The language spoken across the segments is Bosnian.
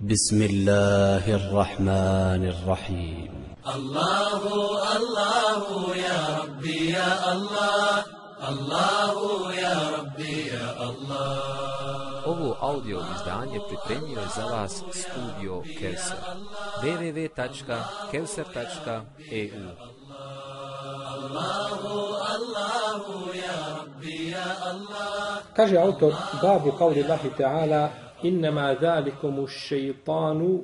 بسم الله الرحمن الرحيم الله الله يا ربي يا الله الله يا ربي يا الله Ovo audio izdanje pripremio je za vas studio Kevser. www.kevser.eu Kaže autor, babu kauli Allahi ta'ala, innama zalikumu ash-shaytanu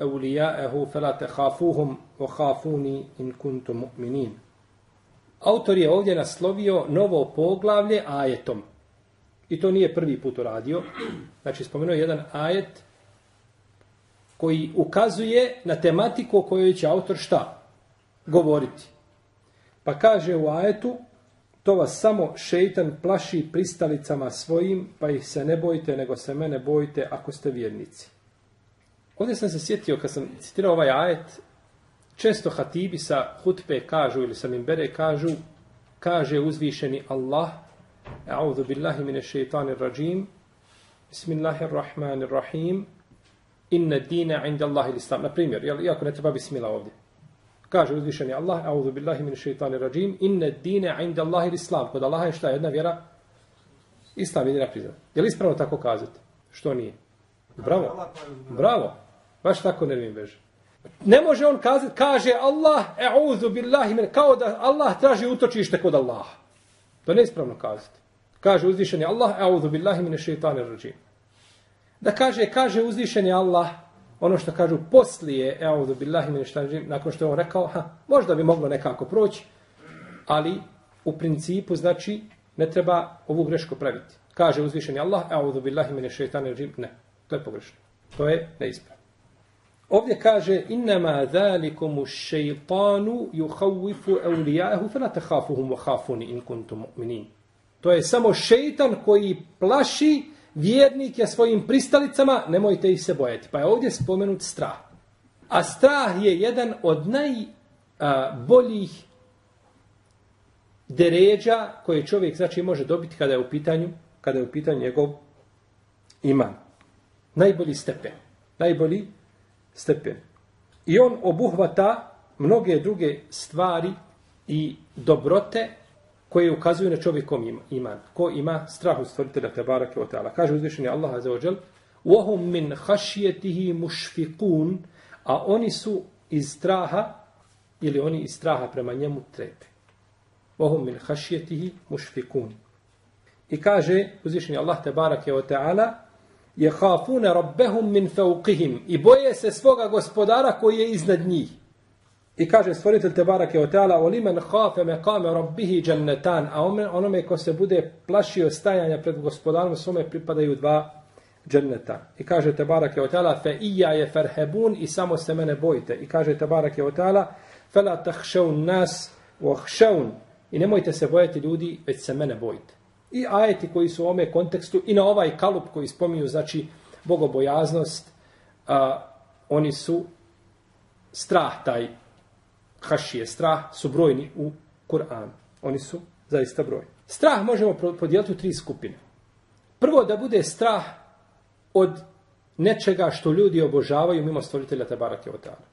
evlijaehu fela fala hafuhum wa hafuni in kuntum mu'minin. Autor je ovdje naslovio novo poglavlje ajetom. I to nije prvi put uradio. Znači, spomenuo jedan ajet koji ukazuje na tematiku o kojoj će autor šta? Govoriti. Pa kaže u ajetu, to vas samo šeitan plaši pristalicama svojim, pa ih se ne bojite, nego se mene bojite ako ste vjernici. Ovdje sam se sjetio, kad sam citirao ovaj ajet, često hatibi sa hutbe kažu, ili sa mimbere kažu, kaže uzvišeni Allah, a'udhu billahi mine šeitanir rajim, bismillahirrahmanirrahim, inna dina inda Allahi l'islam. Na primjer, iako ne treba bismila ovdje. Kaže uzvišeni Allah, a'udhu billahi min šeitani rajim, inna dine inda Allahi islam. Kod Allaha je šta jedna vjera? Islam jedina priznat. Je li ispravno tako kazati? Što nije? Bravo. Bravo. Baš tako nervim veže. Ne može on kazati, kaže Allah, a'udhu billahi min, kao da Allah traži utočište kod Allaha. To ne ispravno kazati. Kaže uzvišeni Allah, a'udhu billahi min šeitani rajim. Da kaže, kaže uzvišeni Allah, ono što kažu poslije, evo billahi min shaitanir nakon što je on rekao, ha, možda bi moglo nekako proći, ali u principu znači ne treba ovu grešku praviti. Kaže uzvišeni Allah, evo billahi min shaitanir ne, to je pogrešno. To je neispravno. Ovdje kaže innama zalikum ash-shaytanu yukhawifu awliya'ahu fala takhafuhum wa khafuni in kuntum mu'minin. To je samo šejtan koji plaši vjernike svojim pristalicama, nemojte ih se bojati. Pa je ovdje spomenut strah. A strah je jedan od najboljih deređa koje čovjek znači može dobiti kada je u pitanju kada je u pitanju njegov iman. Najbolji stepen. Najbolji stepen. I on obuhvata mnoge druge stvari i dobrote koje ukazuju na čovjekom iman. Ko ima strah u stvoritelja Tebarake o Teala. Kaže uzvišenje Allah za ođel, وَهُمْ مِنْ خَشِيَتِهِ مُشْفِقُونَ A oni su iz straha, ili oni iz straha prema njemu trepe. وَهُمْ مِنْ خَشِيَتِهِ مُشْفِقُونَ I kaže uzvišenje Allah Tebarake o Teala, يَخَافُونَ رَبَّهُمْ مِنْ فَوْقِهِمْ I boje se svoga gospodara koji je iznad njih. I kaže stvoritelj te barake o teala o limen hafe me kame rabbihi džennetan, a onome ko se bude plašio stajanja pred gospodarom, svome pripadaju dva dženneta. I kaže te barake o teala fe ija je ferhebun i samo se mene bojite. I kaže te barake o teala fe la tahšeun nas uhšeun i nemojte se bojati ljudi, već se mene bojite. I ajeti koji su u ome kontekstu i na ovaj kalup koji spominju, znači bogobojaznost, a, oni su strah taj hašije, strah, su brojni u Kur'anu. Oni su zaista brojni. Strah možemo podijeliti u tri skupine. Prvo da bude strah od nečega što ljudi obožavaju mimo stvoritelja Tabarake Otara.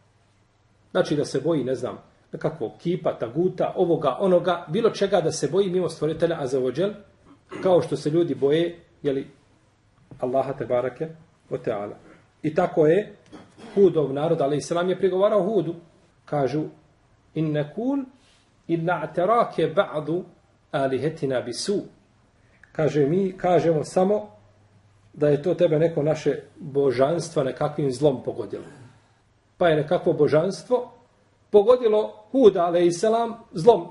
Znači da se boji, ne znam, nekakvog kipa, taguta, ovoga, onoga, bilo čega da se boji mimo stvoritelja Azavodžel, kao što se ljudi boje, jeli, Allaha Tabarake Otara. I tako je Hudov narod, ali Islam je prigovarao Hudu, kažu, in nekul in na'terake ba'du alihetina bisu. Kaže, mi kažemo samo da je to tebe neko naše božanstvo nekakvim zlom pogodilo. Pa je nekakvo božanstvo pogodilo Huda, ale i selam, zlom.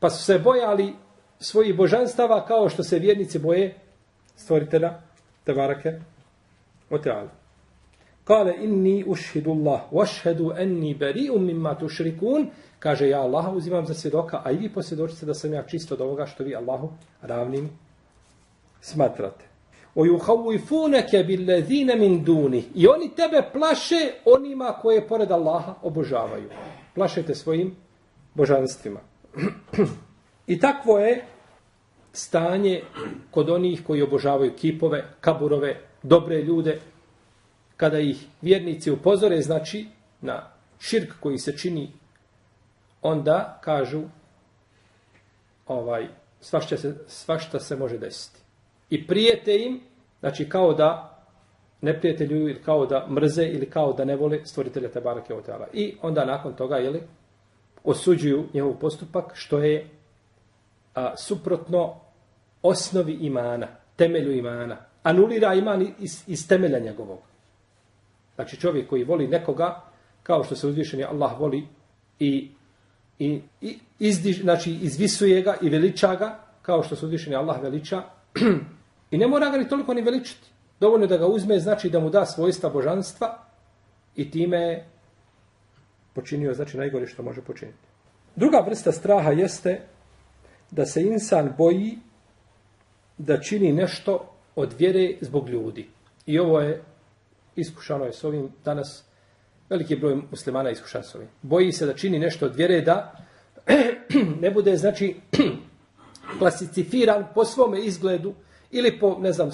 Pa su se bojali svojih božanstava kao što se vjernici boje stvoritelja Tevarake Oteala. Kale inni ušhidu Allah, vašhedu enni beri'um mimma tušrikun, kaže ja Allaha uzimam za svjedoka, a i vi posvjedočite da sam ja čisto od ovoga što vi Allahu ravnim smatrate. O yuhawifunaka billazina min duni. I oni tebe plaše onima koje pored Allaha obožavaju. Plašete svojim božanstvima. I takvo je stanje kod onih koji obožavaju kipove, kaburove, dobre ljude, kada ih vjernici upozore, znači na širk koji se čini, onda kažu ovaj, svašta se, svašta se može desiti. I prijete im, znači kao da ne prijatelju ili kao da mrze ili kao da ne vole stvoritelja Tebarake Oteala. I onda nakon toga, jeli, osuđuju njegov postupak, što je a, suprotno osnovi imana, temelju imana. Anulira iman iz, iz temelja njegovog. Znači čovjek koji voli nekoga, kao što se uzvišeni Allah voli i, i, i izdiž, znači izvisuje ga i veliča ga, kao što se uzvišeni Allah veliča, i ne mora ga ni toliko ni veličiti. Dovoljno da ga uzme, znači da mu da svojstva božanstva i time počinio, znači najgore što može počiniti. Druga vrsta straha jeste da se insan boji da čini nešto od vjere zbog ljudi. I ovo je iskušano je s ovim danas veliki broj muslimana iskušan s ovim. Boji se da čini nešto od vjere da ne bude znači klasificiran po svome izgledu ili po, ne znam,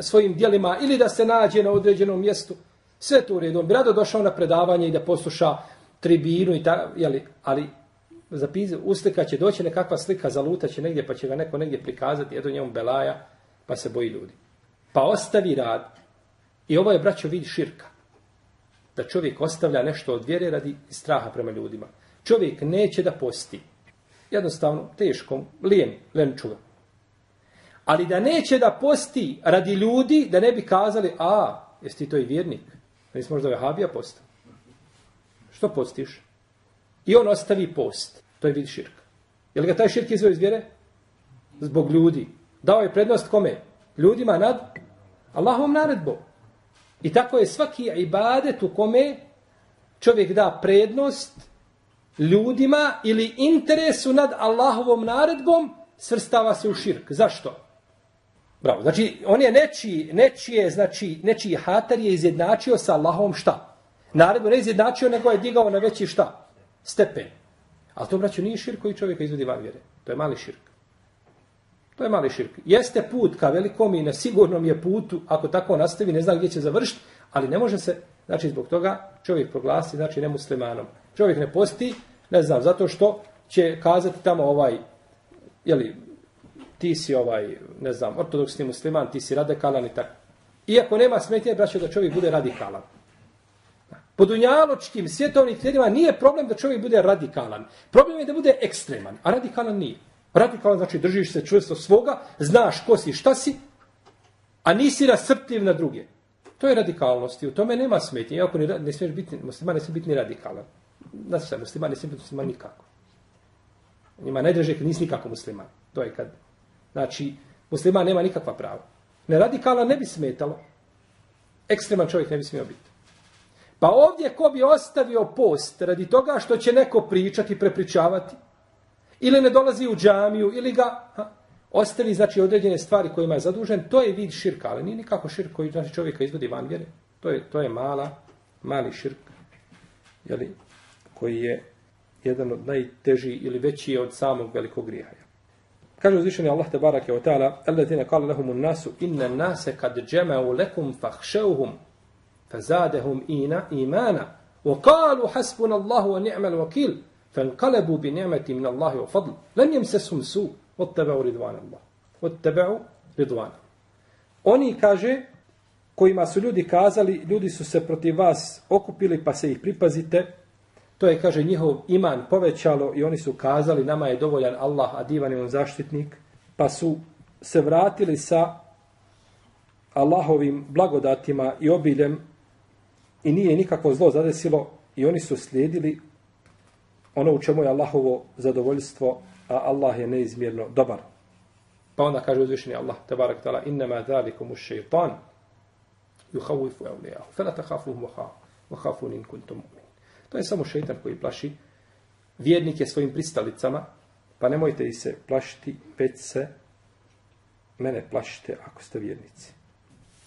svojim dijelima, ili da se nađe na određenom mjestu. Sve to u redu. On bi rado došao na predavanje i da posluša tribinu i ta, jeli, ali zapiz, uslika će doći nekakva slika, zalutaće negdje, pa će ga neko negdje prikazati, jedu njemu belaja, pa se boji ljudi. Pa ostavi rad. I ovo je, braćo, vid širka. Da čovjek ostavlja nešto od vjere radi straha prema ljudima. Čovjek neće da posti. Jednostavno, teško, lijen, lenčuga. Ali da neće da posti radi ljudi, da ne bi kazali, a, jesi ti to i vjernik? Nisi možda vehabija posta. Što postiš? I on ostavi post. To je vid širka. Je li ga taj širk izvoj iz vjere? Zbog ljudi. Dao je prednost kome? Ljudima nad Allahovom naredbom. I tako je svaki ibadet u kome čovjek da prednost ljudima ili interesu nad Allahovom naredbom, svrstava se u širk. Zašto? Bravo. Znači, on je nečiji, nečije, znači, nečiji hatar je izjednačio sa Allahovom šta? Naredno ne izjednačio, nego je digao na veći šta? Stepen. Ali to, braću, nije širk koji čovjeka izvodi van vjere. To je mali širk. To je mali širk. Jeste put ka velikom i na sigurnom je putu, ako tako nastavi, ne zna gdje će završiti, ali ne može se, znači, zbog toga čovjek proglasi, znači, nemuslimanom. Čovjek ne posti, ne znam, zato što će kazati tamo ovaj, jeli, ti si ovaj, ne znam, ortodoksni musliman, ti si radikalan i tako. Iako nema smetnje, braćo, da čovjek bude radikalan. Po dunjaločkim svjetovnim kredima nije problem da čovjek bude radikalan. Problem je da bude ekstreman, a radikalan nije. Radikalan znači držiš se čvrsto svoga, znaš ko si, šta si, a nisi rasrpljiv na druge. To je radikalnost i u tome nema smetnje. Iako ne, ne smiješ biti, musliman ne smije biti ni radikalan. Znači se, musliman ne smije biti musliman nikako. Njima najdraže kad nisi nikako musliman. To je kad Znači, musliman nema nikakva prava. Ne radikala ne bi smetalo. Ekstreman čovjek ne bi smio biti. Pa ovdje ko bi ostavio post radi toga što će neko pričati, prepričavati, ili ne dolazi u džamiju, ili ga ha, ostavi znači, određene stvari kojima je zadužen, to je vid širka, ali nije nikako širk koji znači, čovjeka izvodi van vjere. To je, to je mala, mali širk, jeli, koji je jedan od najtežih ili veći od samog velikog grijaja. Kaže uzvišeni Allah te barake ve ta'ala, alladine kala an-nasu inna nase kad jama'u lekum fahšeuhum, fazadehum ina imana, wa qalu hasbuna Allahu wa ni'mal wakil, فانقلبوا بنعمة من الله وفضل لن يمسسهم سوء واتبعوا رضوان الله واتبعوا رضوان Oni kaže kojima su ljudi kazali ljudi su se protiv vas okupili pa se ih pripazite To je, kaže, njihov iman povećalo i oni su kazali, nama je dovoljan Allah, a divan je on zaštitnik, pa su se vratili sa Allahovim blagodatima i obiljem i nije nikakvo zlo zadesilo i oni su slijedili ono u čemu je Allahovo zadovoljstvo, a Allah je neizmjerno dobar. Pa onda kaže uzvišeni Allah, tabarak tala, innama dhalikum už šeitan, juhavifu evlijahu, fela tahafuhum vahafu in kuntum mu'min. To je samo šeitan koji plaši vjernike svojim pristalicama, pa nemojte i se plašiti, već se mene plašite ako ste vjernici.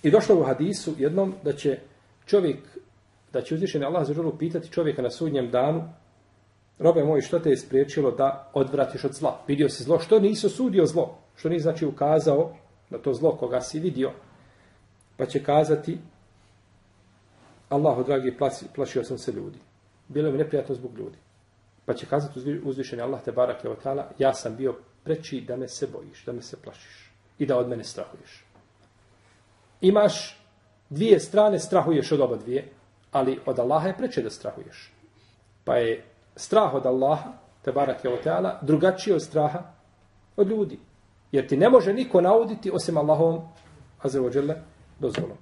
I došlo u hadisu jednom da će čovjek, da će uzvišeni Allah za želu pitati čovjeka na sudnjem danu, robe moj, što te je spriječilo da odvratiš od zla? Vidio si zlo, što nisi osudio zlo? Što nisi znači ukazao na to zlo koga si vidio? Pa će kazati, Allahu dragi, plasi, plašio sam se ljudi. Bilo mi neprijatno zbog ljudi. Pa će kazati uzvišeni Allah te barak je otala, ja sam bio preči da me se bojiš, da me se plašiš i da od mene strahuješ. Imaš dvije strane, strahuješ od oba dvije, ali od Allaha je preče da strahuješ. Pa je strah od Allaha, te barake od tala, drugačiji od straha od ljudi. Jer ti ne može niko nauditi osim Allahovom, ođele, dozvolom.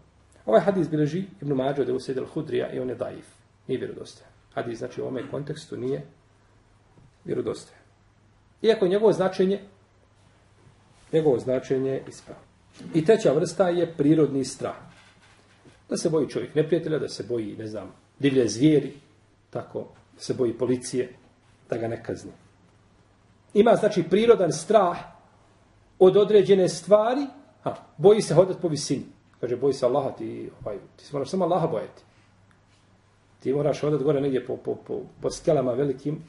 Ovaj hadis bileži Ibn Mađo da used Hudrija i on je daif. Nije vjerodostojan. Hadis znači u ovome kontekstu nije vjerodostojan. Iako njegovo značenje njegovo značenje je ispravno. I treća vrsta je prirodni strah. Da se boji čovjek neprijatelja, da se boji, ne znam, divlje zvijeri, tako, se boji policije, da ga ne kazni. Ima, znači, prirodan strah od određene stvari, a, boji se hodati po visini. Kaže, boji se Allaha, ti, ovaj, ti se moraš samo Allaha bojati. Ti moraš hodati gore negdje po, po, po, po skelama velikim,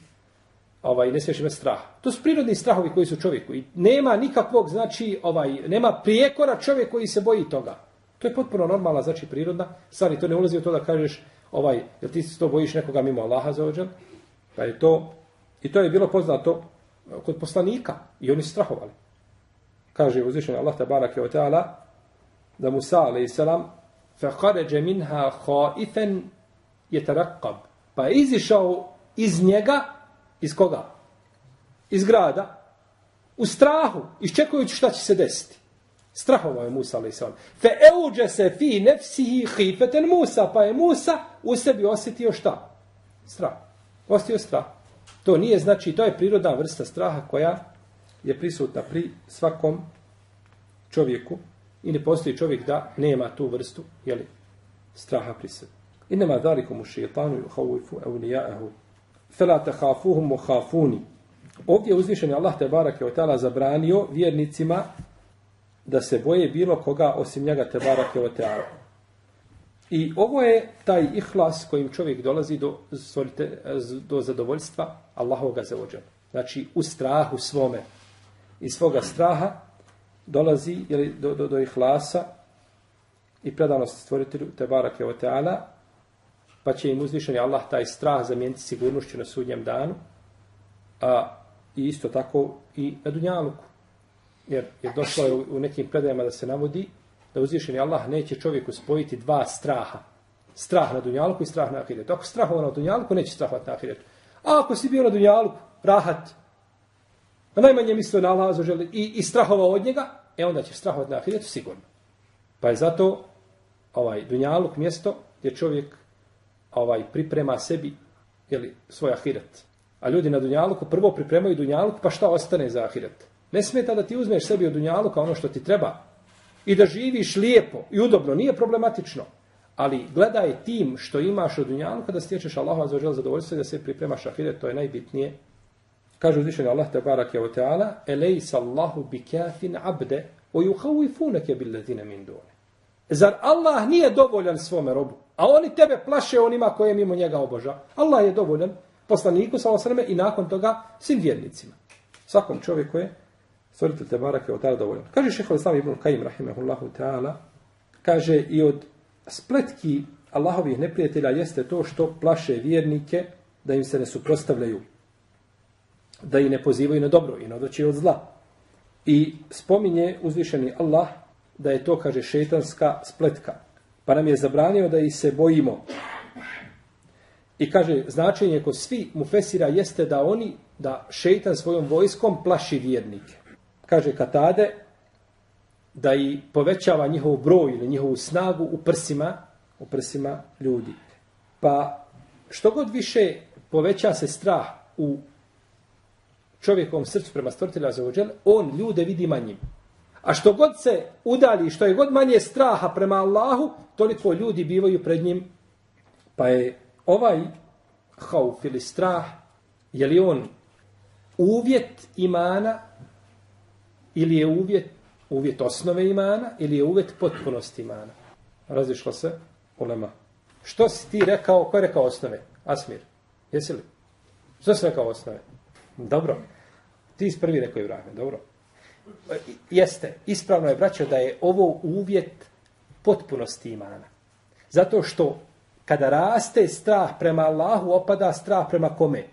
ovaj, ne smiješ imati strah. To su prirodni strahovi koji su čovjeku. I nema nikakvog, znači, ovaj, nema prijekora čovjek koji se boji toga. To je potpuno normalna, znači, prirodna. stvar i to ne ulazi u to da kažeš, ovaj, jel ti se to bojiš nekoga mimo Allaha za ođel? Pa je to, i to je bilo poznato kod poslanika. I oni su strahovali. Kaže uzvišen Allah tabaraka wa ta'ala da Musa a.s. فَخَرَجَ مِنْهَا خَائِفًا يَتَرَقَّبْ Pa je izišao iz njega, iz koga? Iz grada, u strahu, iščekujući šta će se desiti. Strahova je Musa, ali sallam. Fe euđe se fi nefsihi hifeten Musa, pa je Musa u sebi osjetio šta? Strah. Osjetio strah. To nije znači, to je prirodna vrsta straha koja je prisutna pri svakom čovjeku i ne postoji čovjek da nema tu vrstu, jeli, straha pri sebi. I nema dalikom u šeitanu i u haujfu, evu nijaehu. Felate hafuhum u hafuni. Ovdje je uzvišen Allah te barake od tala zabranio vjernicima da se boje bilo koga osim njega te barake o teala. I ovo je taj ihlas kojim čovjek dolazi do, stvorite, do zadovoljstva Allahovog azeođa. Znači, u strahu svome, iz svoga straha dolazi jeli, do, do, do ihlasa i predanosti stvoritelju Tebarak o Teala, pa će im uzvišeni Allah taj strah zamijeniti sigurnošću na sudnjem danu, a i isto tako i na Dunjaluku. Jer je došlo je u, nekim predajama da se navodi da uzvišeni Allah neće čovjeku spojiti dva straha. Strah na Dunjaluku i strah na Ahiretu. Ako strahova na dunjalku, neće strahovati na Ahiretu. A ako si bio na Dunjaluku, rahat, na najmanje mislio na Allah želi, i, i strahovao od njega, e onda će strahovati na Ahiretu sigurno. Pa je zato ovaj Dunjaluk mjesto gdje čovjek ovaj priprema sebi jeli, svoj Ahiret. A ljudi na Dunjaluku prvo pripremaju Dunjaluk, pa šta ostane za Ahiret? Ne smeta da ti uzmeš sebi od Dunjaluka ono što ti treba, i da živiš lijepo i udobno, nije problematično. Ali gledaj tim što imaš od dunjaluka kada stječeš Allahu za žel zadovoljstvo i da se pripremaš ahiret, to je najbitnije. Kaže uzvišenje Allah te barak je o teala, elejsa Allahu bi kafin abde, o juhawifunake bil min dune. Zar Allah nije dovoljan svome robu? A oni tebe plaše onima koje mimo njega oboža. Allah je dovoljan poslaniku sa osrme i nakon toga svim vjernicima. Svakom čovjeku je stvoritelj te barake od tada dovoljno. Kaže šeho Islam ibn Kajim, rahimahullahu ta'ala, kaže i od spletki Allahovih neprijatelja jeste to što plaše vjernike da im se ne suprostavljaju, da ih ne pozivaju na dobro i na odreći od zla. I spominje uzvišeni Allah da je to, kaže, šetanska spletka. Pa nam je zabranio da ih se bojimo. I kaže, značenje kod svi mufesira jeste da oni, da šeitan svojom vojskom plaši vjernike kaže Katade, da i povećava njihov broj ili njihovu snagu u prsima, u prsima ljudi. Pa što god više poveća se strah u čovjekovom srcu prema stvoritelja za ođel, on ljude vidi manjim. A što god se udali, što je god manje straha prema Allahu, toliko ljudi bivaju pred njim. Pa je ovaj hauf ili strah, je li on uvjet imana ili je uvjet, uvjet osnove imana, ili je uvjet potpunosti imana. Razišlo se ulema. Što si ti rekao, ko je rekao osnove? Asmir, jesi li? Što si rekao osnove? Dobro. Ti si prvi rekao Ibrahim, dobro. E, jeste, ispravno je, braćo, da je ovo uvjet potpunosti imana. Zato što Kada raste strah prema Allahu, opada strah prema kome?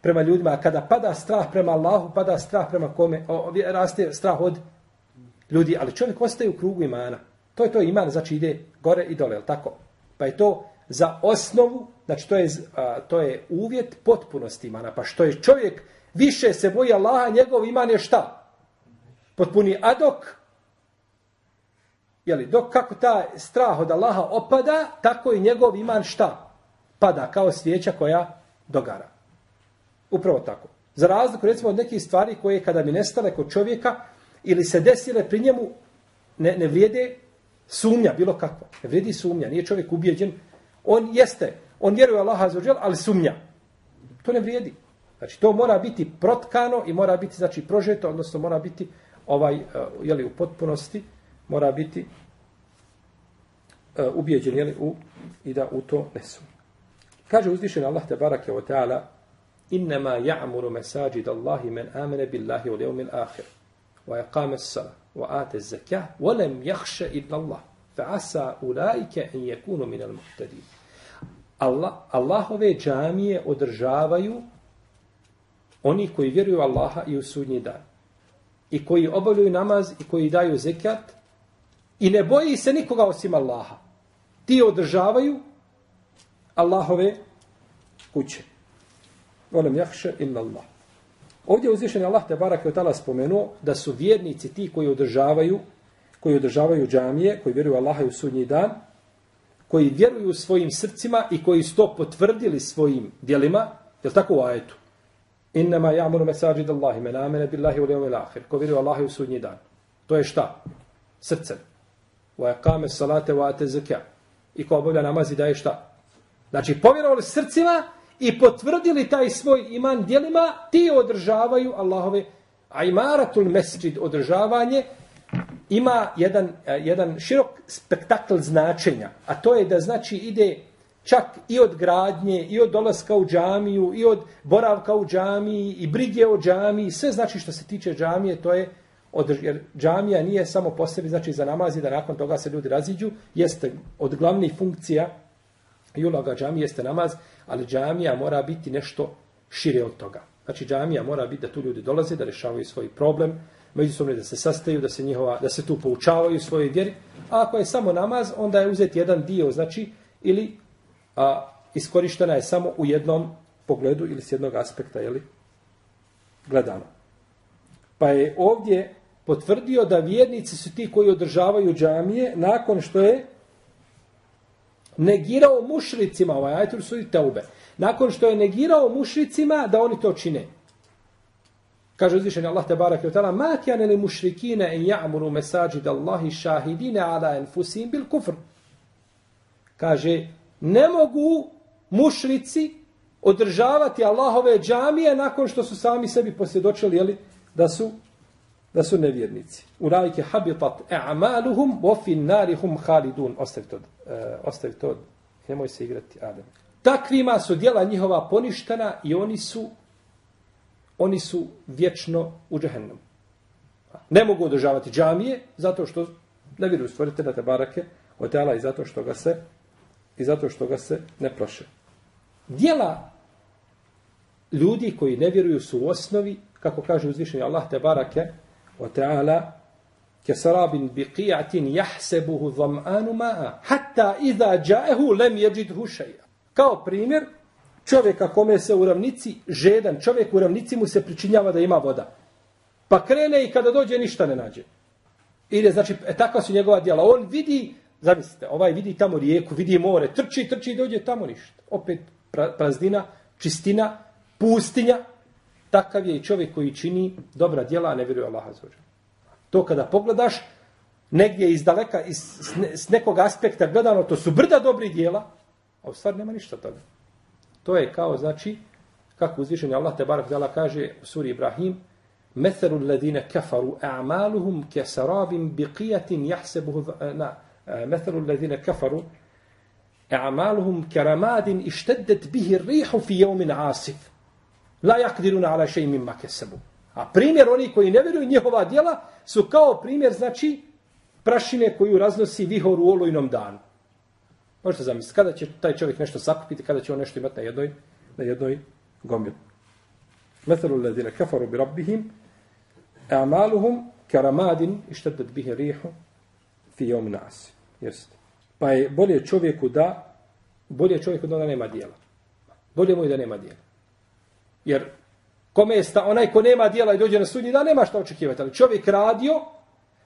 Prema ljudima. A kada pada strah prema Allahu, pada strah prema kome? O, raste strah od ljudi. Ali čovjek ostaje u krugu imana. To je to iman, znači ide gore i dole, je tako? Pa je to za osnovu, znači to je, a, to je uvjet potpunosti imana. Pa što je čovjek više se boji Allaha, njegov iman je šta? Potpuni. adok, jeli, dok kako ta strah od Allaha opada, tako i njegov iman šta? Pada kao svijeća koja dogara. Upravo tako. Za razliku, recimo, od nekih stvari koje kada mi nestale kod čovjeka ili se desile pri njemu, ne, ne vrijede sumnja, bilo kakva. Ne vrijedi sumnja, nije čovjek ubijeđen. On jeste, on vjeruje Allaha za ali sumnja. To ne vrijedi. Znači, to mora biti protkano i mora biti, znači, prožeto, odnosno mora biti ovaj, eh, je jeli, u potpunosti, mora biti uh, ubijeđen, jeli, u, i da u to ne sumnja. Kaže uzvišen Allah te barake o ta'ala, innama ja'muru mesajid Allahi men amene billahi u levmil ahir, wa yaqame s-sala, wa ate zakah. wa lem jahše illa Allah, fa asa ulaike en jekunu minal muhtadin. Allah, Allahove džamije održavaju oni koji vjeruju Allaha i u sudnji dan. I koji obavljaju namaz i koji daju zekat i ne boji se nikoga osim Allaha. Ti održavaju Allahove kuće. Volem jahše illa Allah. Ovdje uzvišen Allah te barak je tala spomenuo da su vjernici ti koji održavaju koji održavaju džamije, koji vjeruju Allaha i u sudnji dan, koji vjeruju svojim srcima i koji su to potvrdili svojim dijelima, je tako u ajetu? Innama ja'muru mesajid Allahi, men amene billahi u levome ahir, ko vjeruje Allaha u sudnji dan. To je šta? Srce. Wa iqame salate wa ate zekja. I ko obavlja namaz i daje šta? Znači, povjerovali srcima i potvrdili taj svoj iman dijelima, ti održavaju Allahove, a imaratul mesjid održavanje, ima jedan, e, jedan širok spektakl značenja, a to je da znači ide čak i od gradnje, i od dolaska u džamiju, i od boravka u džamiji, i brige o džamiji, sve znači što se tiče džamije, to je Održ, jer džamija nije samo po sebi, znači za namazi, da nakon toga se ljudi raziđu, jeste od glavnih funkcija i uloga džamije jeste namaz, ali džamija mora biti nešto šire od toga. Znači džamija mora biti da tu ljudi dolaze, da rešavaju svoj problem, međusobno da se sastaju, da se njihova, da se tu poučavaju svoje vjeri. A ako je samo namaz, onda je uzeti jedan dio, znači, ili a, iskorištena je samo u jednom pogledu ili s jednog aspekta, jeli, gledano. Pa je ovdje potvrdio da vjernici su ti koji održavaju džamije nakon što je negirao mušricima, ovaj ajtur su i teube, nakon što je negirao mušricima da oni to čine. Kaže uzvišen Allah te barak je ta'ala, ma kjane li mušrikine en ja'muru mesađid Allahi šahidine ala enfusim bil kufr. Kaže, ne mogu mušrici održavati Allahove džamije nakon što su sami sebi posvjedočili jeli, da su da su nevjernici. U rajke habitat e'amaluhum wa fin narihum halidun. Ostavi to. Uh, ostavi to. Nemoj se igrati, Adem. Takvima su djela njihova poništena i oni su oni su vječno u džehennemu. Ne mogu održavati džamije zato što ne vjeruju stvoritelja te barake od tela i zato što ga se i zato što ga se ne proše. Djela ljudi koji ne vjeruju su u osnovi, kako kaže uzvišenje Allah te barake وتعالى كسراب بقيعة يحسبه ظمآن ماء حتى إذا ma'a, hatta يجده شيئا. Kao primjer, čovjeka kome se u ravnici žedan, čovjek u ravnici mu se pričinjava da ima voda. Pa krene i kada dođe ništa ne nađe. Ide, znači, e, takva su njegova djela. On vidi Zamislite, ovaj vidi tamo rijeku, vidi more, trči, trči i dođe tamo ništa. Opet praznina, čistina, pustinja. Takav je i čovjek koji čini dobra djela, a ne vjeruje Allaha za To kada pogledaš, negdje iz daleka, iz, s, ne, s nekog aspekta gledano, to su brda dobri djela, a u stvari nema ništa toga. To je kao, znači, kako uzvišenje Allah te barak dala kaže u suri Ibrahim, Metheru ledine kafaru a'maluhum kesarabim biqijatin jahsebuhu na مثل الذين كفروا أعمالهم كرماد اشتدت به الريح في يوم عاصف لا يقدرون على شيء مما كسبوا A primjer oni koji ne vjeruju njihova djela su kao primjer, znači, prašine koju raznosi vihor u olojnom danu. Možete zamisliti, kada će taj čovjek nešto sakupiti, kada će on nešto imati na jednoj, na jednoj gomili. Methalu ladine kafaru bi rabbihim, a'maluhum karamadin ištedet bihe rihu fi jom nas. Jeste. Pa je bolje čovjeku da, bolje čovjeku da nema dijela. Bolje mu je da nema dijela. Jer kome je sta, onaj ko nema dijela i dođe na sudnji dan, nema šta očekivati. Ali čovjek radio,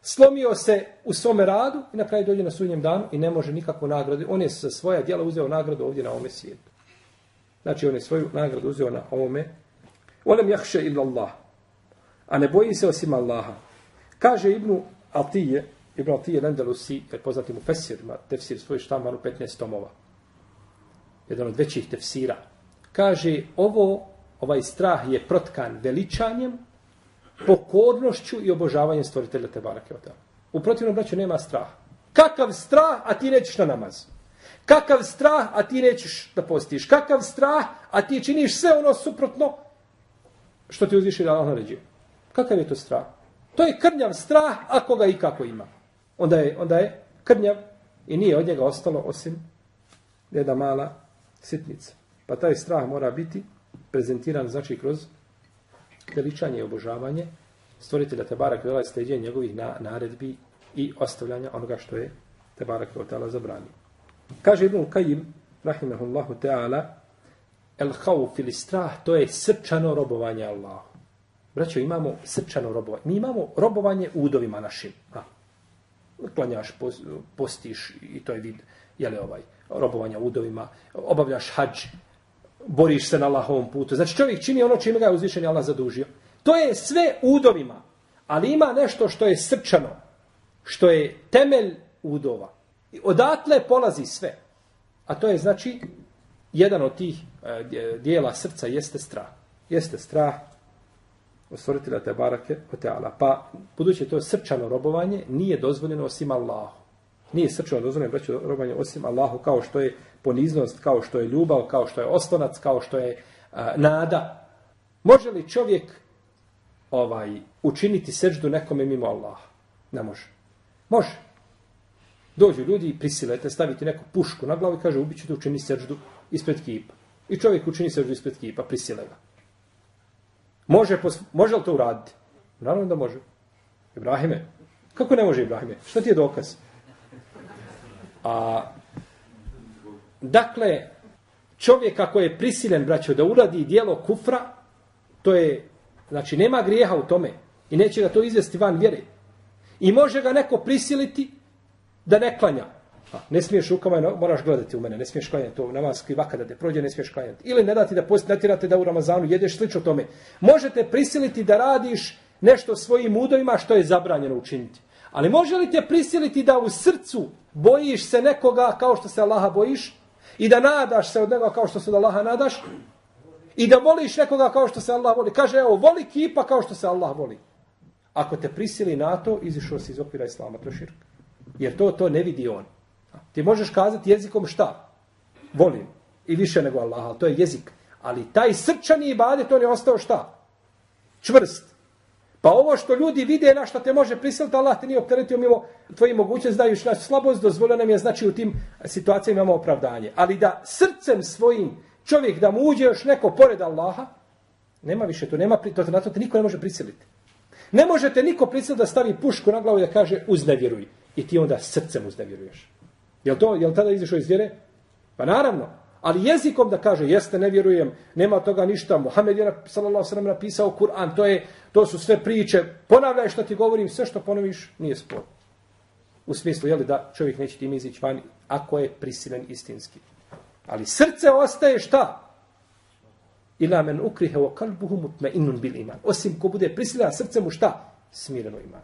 slomio se u svome radu i na kraju dođe na sudnjem danu i ne može nikakvu nagradu. On je sa svoja dijela uzeo nagradu ovdje na ovome svijetu. Znači on je svoju nagradu uzeo na ovome. Olem jahše illa Allah. A ne boji se osim Allaha. Kaže Ibnu Atije, Ibn Atije Lendelusi, jer poznati mu Fesir, ima tefsir svoj štamar u 15 tomova. Jedan od većih tefsira. Kaže, ovo, ovaj strah je protkan veličanjem, pokornošću i obožavanjem stvoritelja Tebarake od U protivnom, braću, nema strah. Kakav strah, a ti nećeš na namaz? Kakav strah, a ti nećeš da postiš? Kakav strah, a ti činiš sve ono suprotno što ti uzviši da Allah naređuje? Kakav je to strah? To je krnjav strah, ako ga i kako ima. Onda je, onda je krnjav i nije od njega ostalo osim jedna mala sitnica. Pa taj strah mora biti prezentiran znači kroz veličanje i obožavanje stvoritelja Tebara Kvela i steđenje njegovih na, naredbi i ostavljanja onoga što je Tebara Kvela zabranio. Kaže Ibn Kajim, rahimahullahu ta'ala, el hauf ili strah, to je srčano robovanje Allahu. Braćo, imamo srčano robovanje. Mi imamo robovanje udovima našim. Ha. Klanjaš, postiš i to je vid, jeli ovaj, robovanja udovima, obavljaš hađ, boriš se na Allahovom putu. Znači čovjek čini ono čime ga je uzvišen Allah zadužio. To je sve udovima, ali ima nešto što je srčano, što je temelj udova. I odatle polazi sve. A to je znači, jedan od tih e, dijela srca jeste strah. Jeste strah osvrtila te barake o teala. Pa, budući to srčano robovanje, nije dozvoljeno osim Allahu. Nije srčano dozvoljeno braću robovanje osim Allahu kao što je poniznost, kao što je ljubav, kao što je oslonac, kao što je a, nada. Može li čovjek ovaj učiniti seždu nekome mimo Allaha? Ne može. Može. Dođu ljudi i prisilete staviti neku pušku na glavu i kaže ubiću te učini seždu ispred kipa. I čovjek učini seždu ispred kipa, prisile ga. Može, može li to uraditi? Naravno da može. Ibrahime. Kako ne može Ibrahime? Šta ti je dokaz? A, dakle, čovjek ako je prisilen, braćo, da uradi dijelo kufra, to je, znači, nema grijeha u tome. I neće ga to izvesti van vjere. I može ga neko prisiliti da ne klanja. A, ne smiješ rukama, moraš gledati u mene, ne smiješ klanjati to namaz vaka da te prođe, ne smiješ klanjati. Ili ne dati da posti, natirate da u Ramazanu jedeš slično tome. Možete prisiliti da radiš nešto svojim udovima što je zabranjeno učiniti. Ali može li te prisiliti da u srcu bojiš se nekoga kao što se Allaha bojiš i da nadaš se od nekoga kao što se od Allaha nadaš i da voliš nekoga kao što se Allah voli. Kaže, evo, voli kipa kao što se Allah voli. Ako te prisili na to, izišao si iz okvira Islama, to je širk. Jer to, to ne vidi on. Ti možeš kazati jezikom šta? Volim. I više nego Allaha, ali to je jezik. Ali taj srčani ibadet, on je ostao šta? Čvrst. Pa ovo što ljudi vide na što te može prisiliti, Allah te nije opteretio mimo tvoji mogućnosti, znaju što slabost, dozvolio nam je, znači u tim situacijama imamo opravdanje. Ali da srcem svojim čovjek da mu uđe još neko pored Allaha, nema više to, nema, to, na to te niko ne može prisiliti. Ne možete niko prisiliti da stavi pušku na glavu i da kaže uznevjeruj. I ti onda srcem uznevjeruješ. Jel to, jel tada izišao iz vjere? Pa naravno. Ali jezikom da kaže, jeste, ne vjerujem, nema toga ništa. Muhammed je, sallallahu sallam, napisao Kur'an, to, je, to su sve priče. Ponavljaj što ti govorim, sve što ponoviš, nije spor. U smislu, jeli, da čovjek neće tim izići van, ako je prisilen istinski. Ali srce ostaje šta? Ila men ukrihe o kalbuhu mutme innun bil iman. Osim ko bude prisilen, srce mu šta? Smireno ima.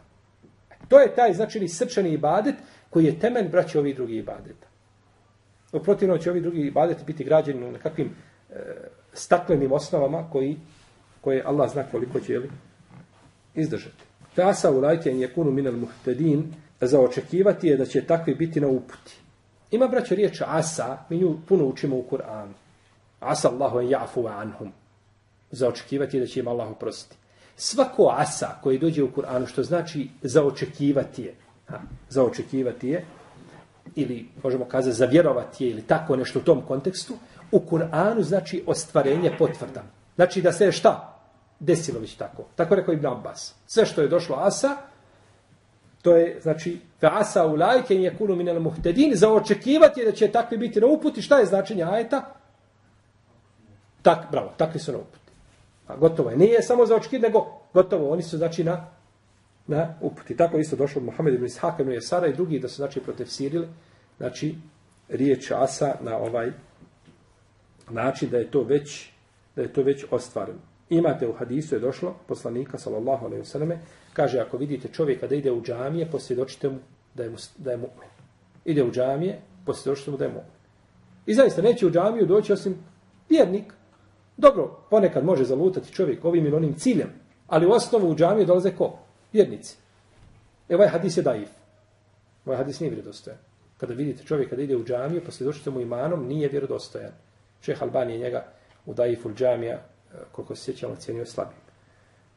E, to je taj, znači, srčani ibadet, koji je temen braća ovih drugih ibadeta. U protivno će ovi drugi ibadeti biti građeni na kakvim e, staklenim osnovama koji, koje Allah zna koliko će li izdržati. Tasa u lajtjen je kunu minel muhtedin za očekivati je da će takvi biti na uputi. Ima braće riječ asa, mi nju puno učimo u Kur'anu. Asa Allahu en ja'fu anhum. Za očekivati je da će im Allah oprostiti. Svako asa koji dođe u Kur'anu, što znači za očekivati je, ha, za očekivati je, ili možemo kazati zavjerovati je ili tako nešto u tom kontekstu, u Kur'anu znači ostvarenje potvrda. Znači da se je šta? Desilo već tako. Tako rekao Ibn Abbas. Sve što je došlo Asa, to je, znači, fa asa u lajke yakunu min al muhtedin, za očekivati je da će takvi biti na uputi. Šta je značenje ajeta? Tak, bravo, takvi su na uputi. A gotovo je. Nije samo za očekivati, nego gotovo. Oni su, znači, na, na uputi. Tako isto došlo Muhammed ibn Ishaq ibn Jesara i drugi da su, znači, protefsirili, znači, riječ asa na ovaj način da je to već da je to već ostvareno. Imate u hadisu je došlo poslanika sallallahu alejhi ve selleme kaže ako vidite čovjeka da ide u džamije posvjedočite mu da je da je mu'min. Ide u džamije posvjedočite mu da je mu'min. I zaista neće u džamiju doći osim vjernik. Dobro, ponekad može zalutati čovjek ovim ili onim ciljem, ali u osnovu u džamiju dolaze ko? Vjernici. E ovaj hadis je daif. Ovaj hadis nije vjerodostojan. Kada vidite čovjeka da ide u džamiju, pa svjedočite mu imanom, nije vjerodostojan. Šeh Albani je njega u Daiful džamija, e, koliko se sjećamo, cijenio slabim.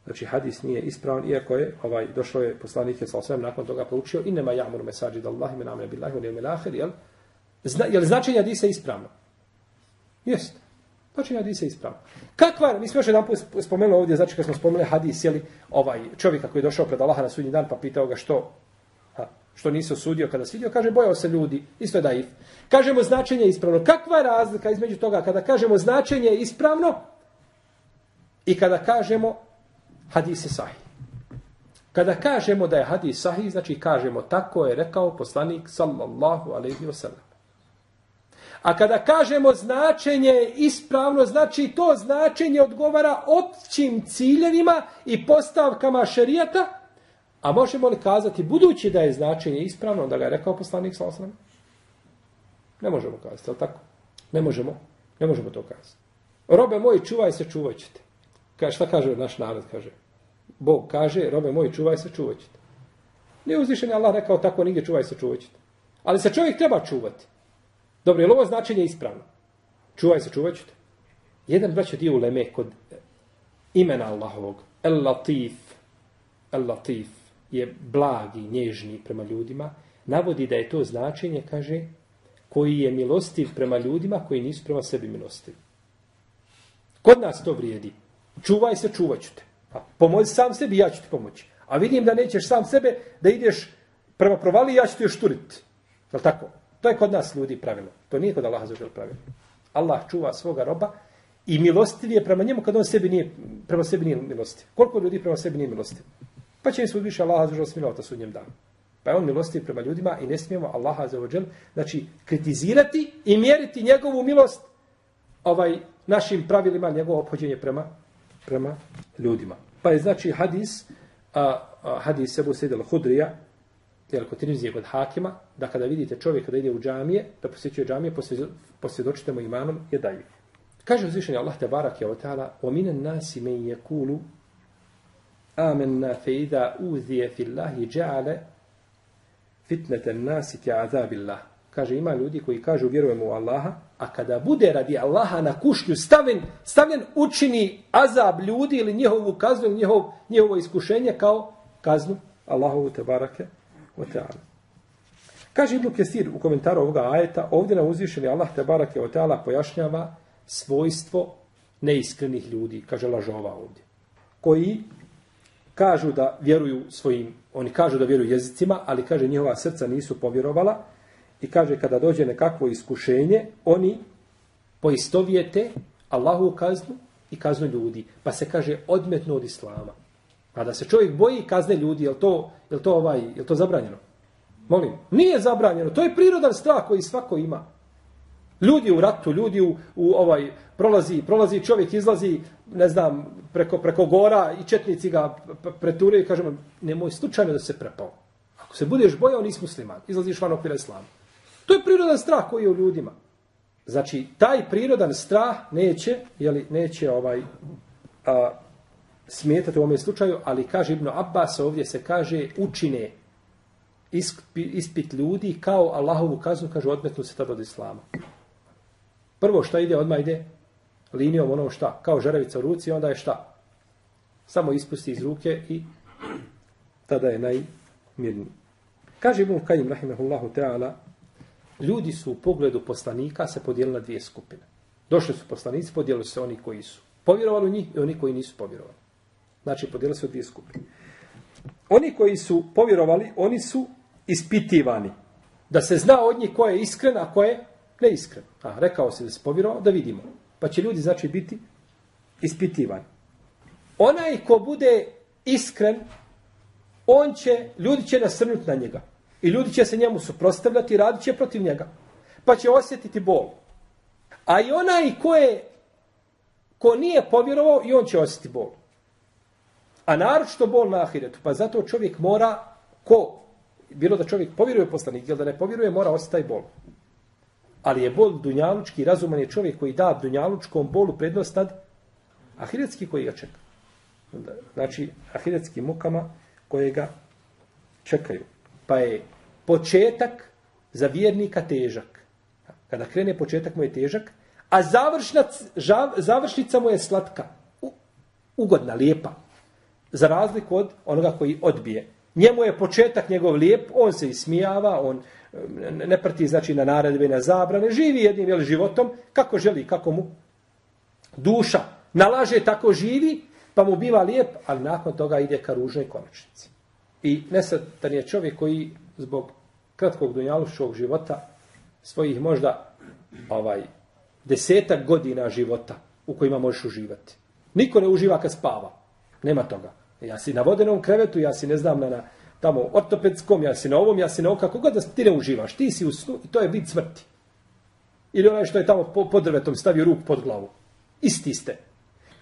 Znači, hadis nije ispravan, iako je, ovaj, došlo je poslanik je sa osvijem, nakon toga poučio, i nema ja'mur mesađi da Allah ime namre billahi, on je ime jel? Zna, jel značenje hadisa ispravno? Jest. Značenje hadisa ispravno. Kakva, mi smo još jedan put spomenuli ovdje, znači kad smo spomenuli hadis, jeli, ovaj čovjeka koji je došao pred Allaha na sudnji dan, pa pitao ga što, što nisi osudio kada si vidio, kaže bojao se ljudi, isto je daif. Kažemo značenje ispravno. Kakva je razlika između toga kada kažemo značenje ispravno i kada kažemo hadis je sahih. Kada kažemo da je hadis sahih, znači kažemo tako je rekao poslanik sallallahu alaihi wa sallam. A kada kažemo značenje ispravno, znači to značenje odgovara općim ciljevima i postavkama šerijata, A možemo li kazati, budući da je značenje ispravno, da ga je rekao poslanik sa osram? Ne možemo kazati, je tako? Ne možemo, ne možemo to kazati. Robe moji, čuvaj se, čuvaj ćete. Kaže, šta kaže naš narod, kaže? Bog kaže, robe moji, čuvaj se, čuvaj ćete. Nije uzvišen Allah rekao tako, nigdje čuvaj se, čuvaj ćete. Ali se čovjek treba čuvati. Dobro, je li ovo značenje ispravno? Čuvaj se, čuvaj ćete. Jedan braćo dio u Leme kod imena Allahovog, El Latif, El Latif, je blagi, nježni prema ljudima, navodi da je to značenje, kaže, koji je milostiv prema ljudima koji nisu prema sebi milostivi. Kod nas to vrijedi. Čuvaj se, čuvat ću te. Pa, pomozi sam sebi, ja ću ti pomoći. A vidim da nećeš sam sebe, da ideš prema provali, ja ću ti još turiti. Je tako? To je kod nas ljudi pravilo. To nije kod Allaha zaođer pravilo. Allah čuva svoga roba i milostiv je prema njemu kad on sebi nije, prema sebi nije milostiv. Koliko ljudi prema sebi nije milostiv? Pa će im se uzviše Allah za smilovati sudnjem danu. Pa je on milostiv prema ljudima i ne smijemo Allaha za znači kritizirati i mjeriti njegovu milost ovaj našim pravilima, njegovo opođenje prema, prema ljudima. Pa je znači hadis, a, a, hadis Ebu Sejde al-Hudrija, jer kod Tirmizije kod Hakima, da kada vidite čovjeka da ide u džamije, da posjećuje džamije, posvjedočite mu imanom, je daje. Kaže uzvišenje Allah te barak je o ta'ala, o minen nasi men je kulu آمنا فإذا أوذي في الله جعل فتنة الناس كعذاب الله kaže ima ljudi koji kažu vjerujemo u Allaha a kada bude radi Allaha na kušnju stavljen, stavljen učini azab ljudi ili njihovu kaznu ili njihov, njihovo iskušenje kao kaznu Allahovu te barake o teala. Kaže Ibn Kesir u komentaru ovoga ajeta ovdje na uzvišeni Allah te barake o teala pojašnjava svojstvo neiskrenih ljudi, kaže lažova ovdje, koji kažu da vjeruju svojim, oni kažu da vjeruju jezicima, ali kaže njihova srca nisu povjerovala i kaže kada dođe nekakvo iskušenje, oni poistovijete Allahu kaznu i kaznu ljudi. Pa se kaže odmetno od islama. A da se čovjek boji kazne ljudi, je to, je to, ovaj, je to zabranjeno? Molim, nije zabranjeno. To je prirodan strah koji svako ima. Ljudi u ratu, ljudi u, u ovaj prolazi, prolazi čovjek izlazi, ne znam, preko preko gora i četnici ga preturaju i kažemo nemoj slučajno da se prepao. Ako se budeš bojao, nisi musliman. Izlaziš van okvira islama. To je prirodan strah koji je u ljudima. Znači, taj prirodan strah neće, jeli, neće ovaj, a, smetati u ovom slučaju, ali kaže Ibn Abbas, ovdje se kaže učine ispit ljudi kao Allahovu kaznu, kaže odmetnu se tada od islama. Prvo šta ide, odmah ide linijom ono šta, kao žeravica u ruci, onda je šta? Samo ispusti iz ruke i tada je najmirniji. Kaže Ibn Kajim, rahimahullahu ta'ala, Ljudi su u pogledu poslanika se podijelili na dvije skupine. Došli su poslanici, podijelili su se oni koji su povjerovali u njih i oni koji nisu povjerovali. Znači, podijelili su u dvije skupine. Oni koji su povjerovali, oni su ispitivani. Da se zna od njih ko je iskren, a ko je neiskren. A, rekao se da se povjerovao, da vidimo. Pa će ljudi, znači, biti ispitivani. Onaj ko bude iskren, on će, ljudi će nasrnuti na njega. I ljudi će se njemu suprostavljati i radit će protiv njega. Pa će osjetiti bol. A i onaj ko je, ko nije povjerovao, i on će osjetiti bol. A naročito bol na ahiretu. Pa zato čovjek mora, ko, bilo da čovjek povjeruje poslanik, ili da ne povjeruje, mora osjetiti taj bol. Ali je bol dunjalučki, razuman je čovjek koji da dunjalučkom bolu prednost nad ahiretski koji ga čeka. Znači, ahiretski mukama koje ga čekaju. Pa je početak za vjernika težak. Kada krene početak mu je težak, a završna, žav, završnica mu je slatka, ugodna, lijepa. Za razliku od onoga koji odbije. Njemu je početak njegov lijep, on se ismijava, on ne prati znači na naredbe, na zabrane, živi jednim jel, životom kako želi, kako mu duša nalaže, tako živi, pa mu biva lijep, ali nakon toga ide ka ružnoj konačnici. I nesretan je čovjek koji zbog kratkog dunjalušog života, svojih možda ovaj desetak godina života u kojima možeš uživati. Niko ne uživa kad spava. Nema toga. Ja si na vodenom krevetu, ja si ne znam na, na tamo ortopedskom, ja si na ovom, ja si na ovom, kako god da ti ne uživaš. Ti si u snu i to je bit smrti. Ili onaj što je tamo pod drvetom stavio ruk pod glavu. Isti ste.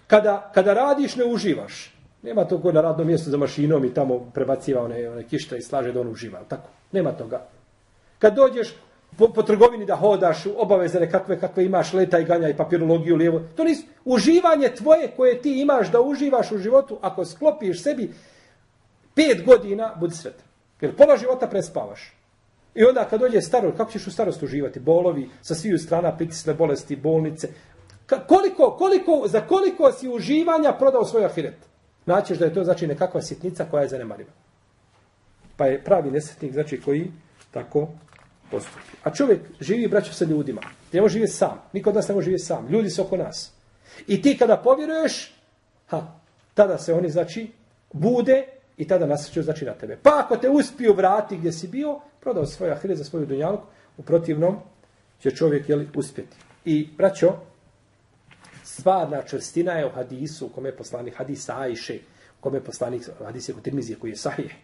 Kada, kada radiš, ne uživaš. Nema to na radnom mjestu za mašinom i tamo prebaciva one, one kišta i slaže da on uživa. Tako. Nema toga. Kad dođeš po, po trgovini da hodaš, obaveze nekakve kakve imaš, leta i ganja i papirologiju lijevo, to nisu uživanje tvoje koje ti imaš da uživaš u životu, ako sklopiš sebi pet godina, budi sretan. Jer pola života prespavaš. I onda kad dođe staro, kako ćeš u starost uživati? Bolovi, sa sviju strana, pritisne bolesti, bolnice. Ka, koliko, koliko, za koliko si uživanja prodao svoj ahiret? Naćeš da je to znači nekakva sitnica koja je zanemariva. Pa je pravi nesretnik, znači koji tako postupi. A čovjek živi braćo sa ljudima. Ne može živjeti sam. Niko od nas ne može živjeti sam. Ljudi su oko nas. I ti kada povjeruješ, ha, tada se oni, znači, bude i tada nasreću, znači, na tebe. Pa ako te uspiju vrati gdje si bio, prodao svoje ahire za svoju dunjalku, u protivnom će čovjek, jeli, uspjeti. I, braćo, stvarna čvrstina je u hadisu, u kome je poslanik hadisa Ajše, u kome je poslanik hadise kod Tirmizije, koji je sahih,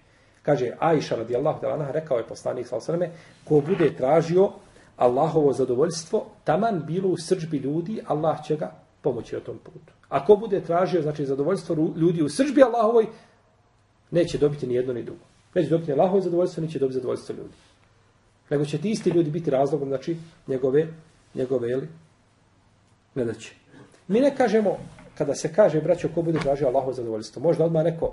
Kaže, Ajša radijallahu ta'ala anha, rekao je poslanik s.a.v. ko bude tražio Allahovo zadovoljstvo, taman bilo u srđbi ljudi, Allah će ga pomoći na tom putu. A ko bude tražio znači, zadovoljstvo ljudi u srđbi Allahovoj, neće dobiti ni jedno ni drugo. Neće dobiti ni Allahovo zadovoljstvo, neće dobiti zadovoljstvo ljudi. Nego će ti isti ljudi biti razlogom, znači, njegove, njegove, jeli, ne će. Mi ne kažemo, kada se kaže, braćo, ko bude tražio Allahovo zadovoljstvo, možda odmah neko,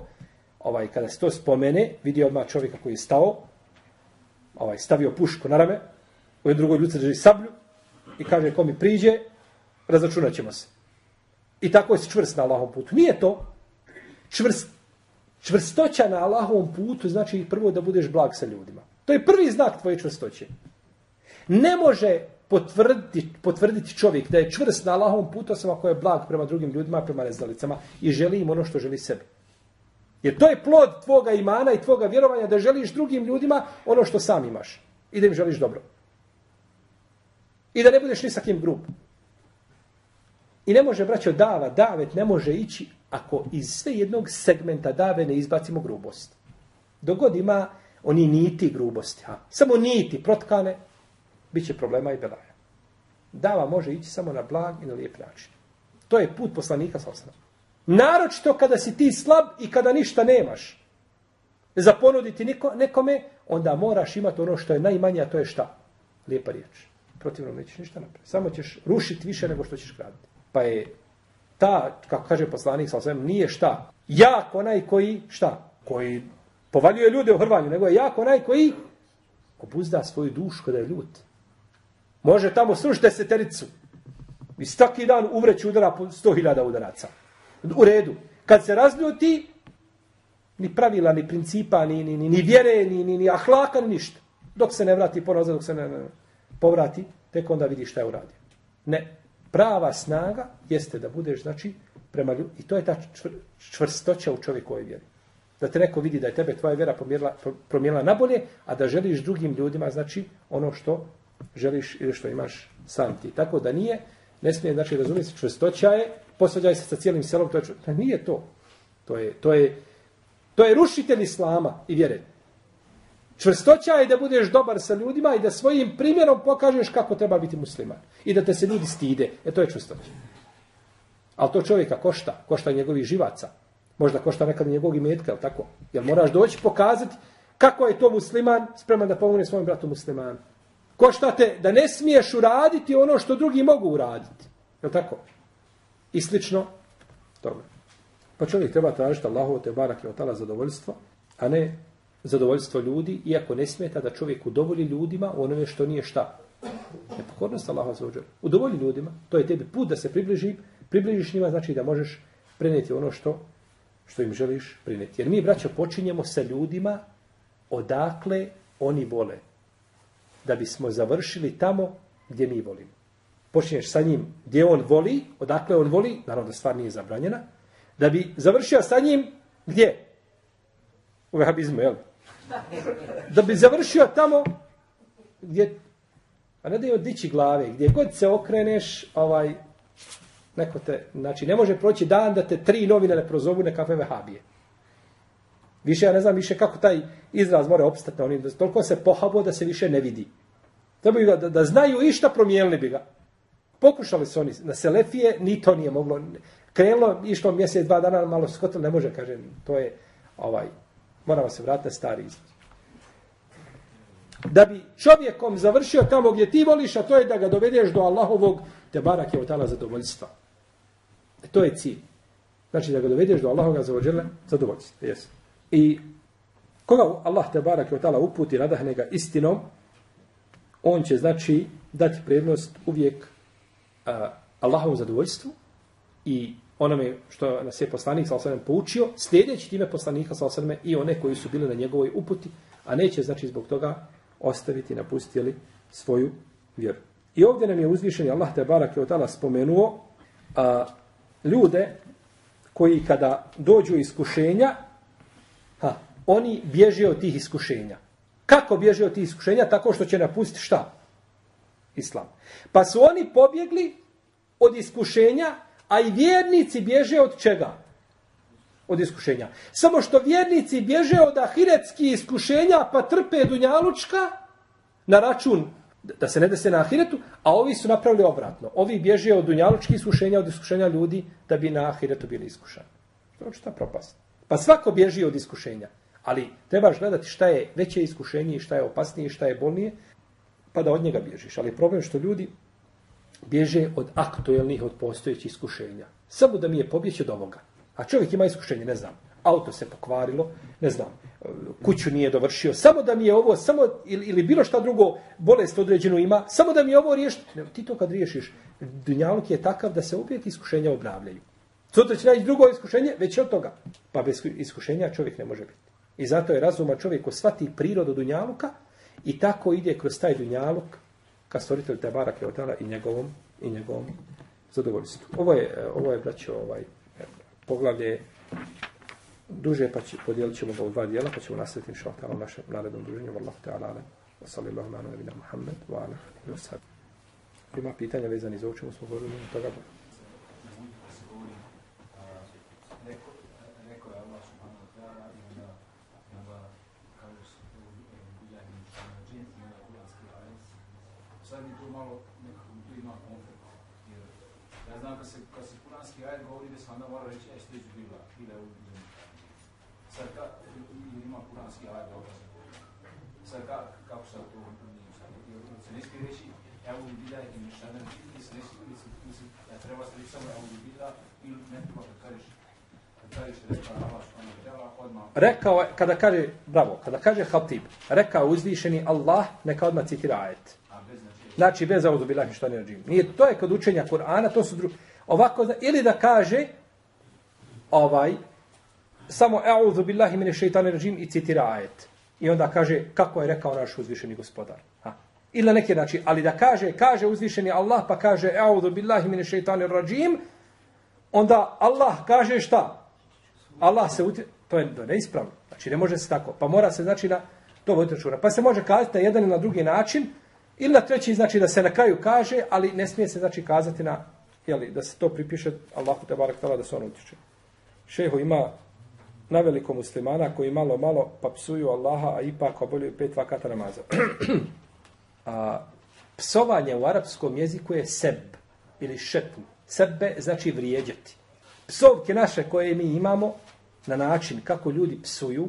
ovaj, kada se to spomene, vidi odmah čovjeka koji je stao, ovaj, stavio pušku na rame, u jednu drugoj ljuce drži sablju i kaže ko mi priđe, razračunat ćemo se. I tako je se čvrst na Allahom putu. Nije to čvrst, čvrstoća na Allahovom putu, znači prvo da budeš blag sa ljudima. To je prvi znak tvoje čvrstoće. Ne može potvrditi, potvrditi čovjek da je čvrst na Allahovom putu, osim ako je blag prema drugim ljudima, prema nezdalicama i želi im ono što želi sebi. Jer to je plod tvoga imana i tvoga vjerovanja da želiš drugim ljudima ono što sam imaš. I da im želiš dobro. I da ne budeš ni sa kim grub. I ne može, braćo, dava, davet ne može ići ako iz sve jednog segmenta dave ne izbacimo grubost. Dogod ima oni niti grubosti. Ha. Samo niti protkane, bit će problema i belaja. Dava može ići samo na blag i na lijep način. To je put poslanika sa osnovom. Naročito kada si ti slab i kada ništa nemaš za ponuditi niko, nekome, onda moraš imati ono što je najmanje, a to je šta? Lijepa riječ. Protivno nećeš ništa napraviti. Samo ćeš rušiti više nego što ćeš graditi. Pa je ta, kako kaže poslanik sa osvijem, nije šta? Jak onaj koji, šta? Koji povaljuje ljude u hrvanju, nego je jak onaj koji obuzda svoju dušu kada je ljut. Može tamo srušiti desetericu. I svaki dan uvreći udara po sto hiljada udaraca. U redu. Kad se razljuti, ni pravila, ni principa, ni, ni, ni, ni vjere, ni, ni, ni ahlaka, ni ništa. Dok se ne vrati ponazad, dok se ne, ne, povrati, tek onda vidi šta je uradio. Ne. Prava snaga jeste da budeš, znači, prema ljudi. I to je ta čvrstoća u čovjekovoj vjeri. Da te neko vidi da je tebe tvoja vjera promijela, promijenila nabolje, a da želiš drugim ljudima, znači, ono što želiš ili što imaš sam ti. Tako da nije, ne smije, znači, razumijeti, čvrstoća je, posvađaj se sa cijelim selom, to je čvrstoća. Pa nije to. To je, to je, to je rušitelj islama i vjere. Čvrstoća je da budeš dobar sa ljudima i da svojim primjerom pokažeš kako treba biti musliman. I da te se ljudi stide. E to je čvrstoća. Ali to čovjeka košta. Košta njegovih živaca. Možda košta nekad njegovog imetka, je tako? Jer moraš doći pokazati kako je to musliman spreman da pomogne svojom bratu muslimanu. Košta te da ne smiješ uraditi ono što drugi mogu uraditi. Je tako? I slično tome. Pa čovjek treba tražiti Allahovo te barak i otala zadovoljstvo, a ne zadovoljstvo ljudi, iako ne smeta da čovjek udovolji ljudima u onome što nije šta. Nepokornost Allaha za uđer. Udovolji ljudima, to je tebi put da se približi, približiš njima, znači da možeš preneti ono što što im želiš preneti. Jer mi, braćo, počinjemo sa ljudima odakle oni vole. Da bismo završili tamo gdje mi volimo. Počinješ sa njim gdje on voli, odakle on voli, naravno da stvar nije zabranjena, da bi završio sa njim gdje? U vehabizmu, jel? Da bi završio tamo gdje, a ne da je odići glave, gdje god se okreneš, ovaj, neko te, znači ne može proći dan da te tri novine ne prozovu na kafe vehabije. Više, ja ne znam više kako taj izraz mora opstati na onim, da toliko se pohabo da se više ne vidi. Trebaju da, da, da znaju išta, promijenili bi ga. Pokušali su oni na Selefije, ni to nije moglo. Krenulo, išlo mjesec, dva dana, malo skotilo, ne može, kažem, to je, ovaj, moramo se vratiti na stari izraz. Da bi čovjekom završio tamo gdje ti voliš, a to je da ga dovedeš do Allahovog te barak je otala zadovoljstva. E to je cilj. Znači da ga dovedeš do Allahoga zadovoljstva. zadovoljstva. Yes. I koga Allah te barak je otala uputi, radahne ga istinom, on će znači dati prednost uvijek a, Allahovom zadovoljstvu i onome što nas je poslanik sa osvrame poučio, sljedeći time poslanika sa osvrame i one koji su bili na njegovoj uputi, a neće znači zbog toga ostaviti, napustili svoju vjeru. I ovdje nam je uzvišen Allah te barak je od spomenuo a, ljude koji kada dođu iskušenja, ha, oni bježe od tih iskušenja. Kako bježe od tih iskušenja? Tako što će napustiti šta? Islam. Pa su oni pobjegli od iskušenja, a i vjernici bježe od čega? Od iskušenja. Samo što vjernici bježe od ahiretskih iskušenja, pa trpe dunjalučka na račun da se ne dese na ahiretu, a ovi su napravili obratno. Ovi bježe od dunjalučkih iskušenja, od iskušenja ljudi, da bi na ahiretu bili iskušani. To je šta propast. Pa svako bježi od iskušenja. Ali trebaš gledati šta je veće iskušenje, i šta je opasnije, i šta je bolnije, pa da od njega bježiš. Ali problem što ljudi bježe od aktuelnih, od postojećih iskušenja. Samo da mi je pobjeći od ovoga. A čovjek ima iskušenje, ne znam. Auto se pokvarilo, ne znam. Kuću nije dovršio. Samo da mi je ovo, samo ili, ili bilo šta drugo, bolest određenu ima, samo da mi je ovo riješi. Ne, ti to kad riješiš, dunjaluk je takav da se uvijek iskušenja obnavljaju. Sutra će naći drugo iskušenje, već od toga. Pa bez iskušenja čovjek ne može biti. I zato je razuma čovjek ko shvati prirodu dunjaluka i tako ide kroz taj dunjaluk ka stvoritelju te barake otala i njegovom, i njegovom zadovoljstvu. Ovo je, e, ovo je braćo, ovaj, e, poglavlje duže, pa će, podijelit ćemo ga u dva dijela, pa ćemo nastaviti inša Allah u našem narednom druženju. Wallahu ta'ala ala. Wa sallallahu ala nabina Muhammed wa ala wa sallam. Ima pitanja vezani za učinu smo govorili od toga. Sad malo nekako tu ima konflikt. Jer ja znam kad se, kad se kuranski ajed govori da se onda mora reći, e, stiđu bila, bila je u Sad ka, ima kuranski ajet dokaz. Sad ka, kako sad to nije se ne smije reći, evo bi bila i mišljena, ti se ne smije, mislim, mislim, treba se reći samo evo bi bila, ili ne treba da kažeš, da. Rekao je, kada kaže, bravo, kada kaže Hatib, rekao uzvišeni Allah, neka odmah citira ajet. Bez znači, bez audu bilahi ništa ne rađim. Nije, to je kod učenja Kur'ana, to su drugi. Ovako, ili da kaže, ovaj, samo e'udhu billahi mine šeitane režim i citira ajet. I onda kaže kako je rekao naš uzvišeni gospodar. Ha. Ili na neki način. Ali da kaže, kaže uzvišeni Allah, pa kaže, e'udhu billahi mine šeitane rajim, onda Allah kaže šta? Allah se uti... To je, to je neispravno. Znači, ne može se tako. Pa mora se, znači, na to voditi računa. Pa se može kazati na jedan ili na drugi način, ili na treći, znači, da se na kraju kaže, ali ne smije se, znači, kazati na, jeli, da se to pripiše Allahu te barak tala da se on utječe. Šeho ima na veliko muslimana koji malo, malo pa psuju Allaha, a ipak oboljuju pet vakata namaza. a, psovanje u arapskom jeziku je seb ili šetm. Sebe znači vrijeđati. Psovke naše koje mi imamo na način kako ljudi psuju,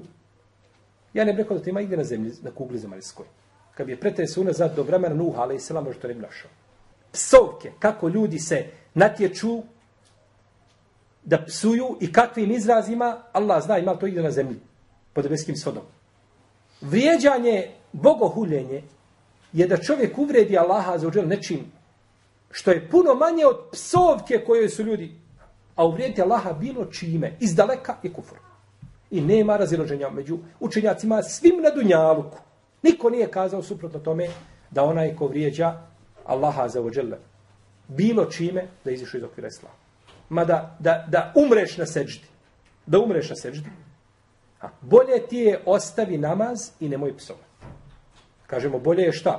ja ne bih rekao da to ima igde na zemlji, na kugli zemaljskoj. Kad bi je pretresao unazad do vremena Nuha, ali i sela, možda to ne bi našao. Psovke, kako ljudi se natječu da psuju i kakvim izrazima, Allah zna ima to ide na zemlji, pod nebeskim svodom. Vrijeđanje, bogohuljenje, je da čovjek uvredi Allaha za uđel nečim što je puno manje od psovke koje su ljudi, a uvrijediti Allaha bilo čime, iz daleka je kufur. I nema razilaženja među učenjacima svim na dunjaluku. Niko nije kazao suprotno tome da onaj ko vrijeđa Allaha za ođele, bilo čime da izišu iz okvira islama. Ma da, da, da umreš na seđdi. Da umreš na seđdi. A, bolje ti je ostavi namaz i nemoj psovati. Kažemo, bolje je šta?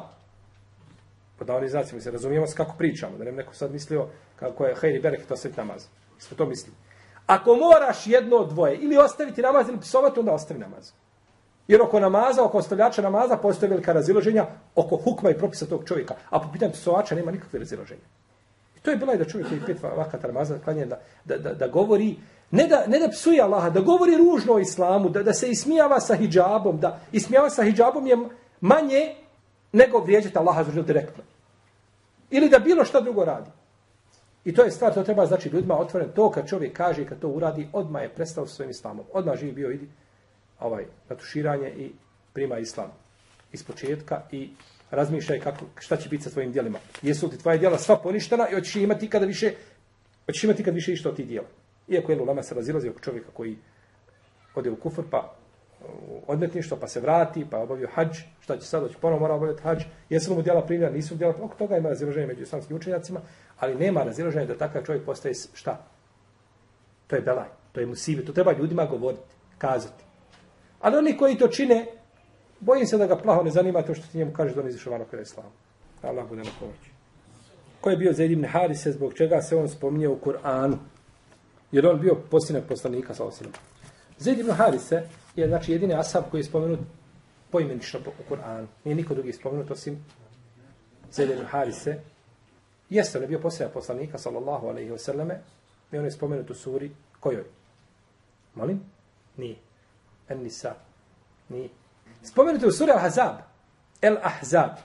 Pa Pod navodnim mi se razumijemo kako pričamo. Da ne neko sad mislio kako je hejri berek to sve namaz. Isto to mislim. Ako moraš jedno od dvoje, ili ostaviti namaz ili psovati, onda ostavi namaz. Jer oko namaza, oko ostavljača namaza, postoje velika raziloženja oko hukma i propisa tog čovjeka. A po pitanju psovača nema nikakve raziloženja. I to je bila i da čovjek koji pet vakata namaza klanje da, da, da, da govori, ne da, ne da psuje Allaha, da govori ružno o islamu, da, da se ismijava sa hijabom, da ismijava sa hijabom je manje nego vrijeđati Allaha zružil direktno. Ili da bilo šta drugo radi. I to je stvar, to treba znači ljudima otvoren to kad čovjek kaže kad to uradi, odma je prestao sa svojim islamom. Odma živi bio idi ovaj, na tuširanje i prima islam iz početka i razmišljaj kako, šta će biti sa tvojim dijelima. Jesu li tvoje dijela sva poništena i hoćeš imati kada više, hoćeš imati kad više išto ti dijela. Iako je Lulama se razilazi oko čovjeka koji ode u kufr, pa uh, odmetništvo, pa se vrati, pa obavio hađ, šta će sad, hoće ponovo mora obaviti hađ, jesu mu djela primljena, nisu djela, oko toga ima razilaženje među islamskim učenjacima, ali nema razilaženja da takav čovjek postaje šta? To je belaj, to je musive, to treba ljudima govoriti, kazati. Ali oni koji to čine, bojim se da ga plaho ne zanima to što ti njemu kaže da on izišao van kada islamu. islam. Allah bude na pomoći. Ko je bio Zaid ibn Harise, zbog čega se on spominje u Kur'anu? Jer on bio posljednog poslanika, sa osilom. Zaid ibn Harise je znači jedini asab koji je spomenut poimenično u Kur'anu. Nije niko drugi spomenut osim Zaid ibn Harise. Jeste, on je bio posljednog poslanika, sallallahu alaihi wa sallame, i on je spomenut u suri kojoj? Molim? Nije. En Nisa. Nije. Spomenut u suri Al-Hazab. El-Ahzab.